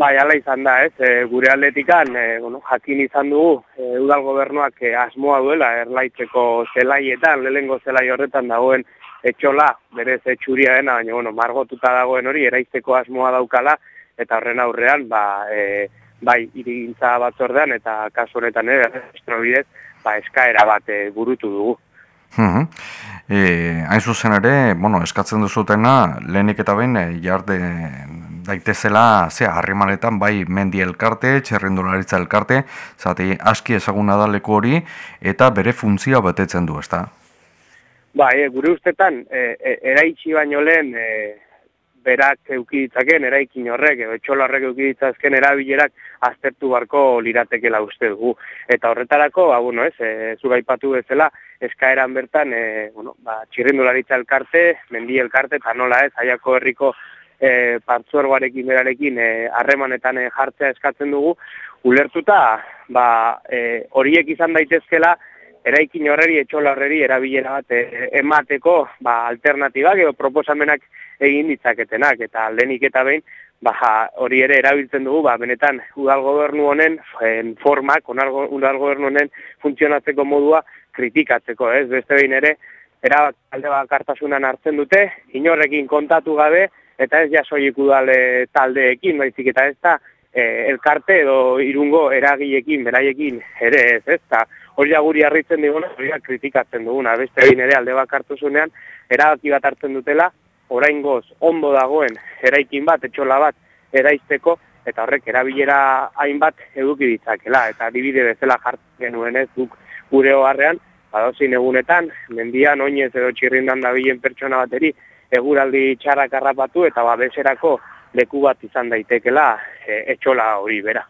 Bai, ala izan da, ez, e, gure atletikan, e, bueno, jakin izan dugu, e, udal gobernuak e, asmoa duela, erlaitzeko zelaietan, lehengo zelai horretan dagoen etxola, berez etxuria dena, baina, bueno, margotuta dagoen hori, eraizteko asmoa daukala, eta horren aurrean, ba, e, bai, irigintza batzordean, eta kasu honetan ere, bidez, ba, eskaera bat e, burutu dugu. Hmm. E, hain zuzen ere, bueno, eskatzen duzutena, lehenik eta behin, jarde daitezela, ze, harrimanetan, bai, mendi elkarte, txerrendularitza elkarte, zati, aski ezaguna da leku hori, eta bere funtzia betetzen du, ezta? Ba, e, gure ustetan, e, e, eraitsi baino lehen, e, berak eukiditzaken, eraikin horrek, edo etxolo horrek eukiditzazken erabilerak aztertu barko liratekela uste dugu. Eta horretarako, ba, bueno, ez, e, zugaipatu bezala, eskaeran bertan, e, bueno, ba, txirrindularitza elkarte, mendi elkarte, eta nola ez, aiako herriko e, partzuergoarekin berarekin e, harremanetan e, jartzea eskatzen dugu, ulertuta ba, e, horiek izan daitezkela, eraikin horreri, etxola horreri, erabilera bat e, emateko ba, alternatibak edo proposamenak egin ditzaketenak, eta lehenik eta behin, ba, hori ere erabiltzen dugu, ba, benetan, udal gobernu honen en formak, udal gobernu honen funtzionatzeko modua kritikatzeko, ez? Beste behin ere, erabak alde bakartasunan hartzen dute, inorrekin kontatu gabe, eta ez jasoik udale taldeekin, baizik eta ez da e, elkarte edo irungo eragilekin, beraiekin ere ez, ez da. Hori aguri harritzen diguna, hori kritikatzen duguna, beste egin ere alde bakartu zunean, erabaki bat hartzen dutela, orain goz, ondo dagoen eraikin bat, etxola bat, eraizteko, eta horrek erabilera hainbat eduki ditzakela, eta dibide bezala jartzen genuen ez duk gure hoarrean, badozin egunetan, mendian, oinez edo txirrindan dabilen pertsona bateri, eguraldi txarrak harrapatu eta babeserako leku bat izan daitekela e, etxola hori bera.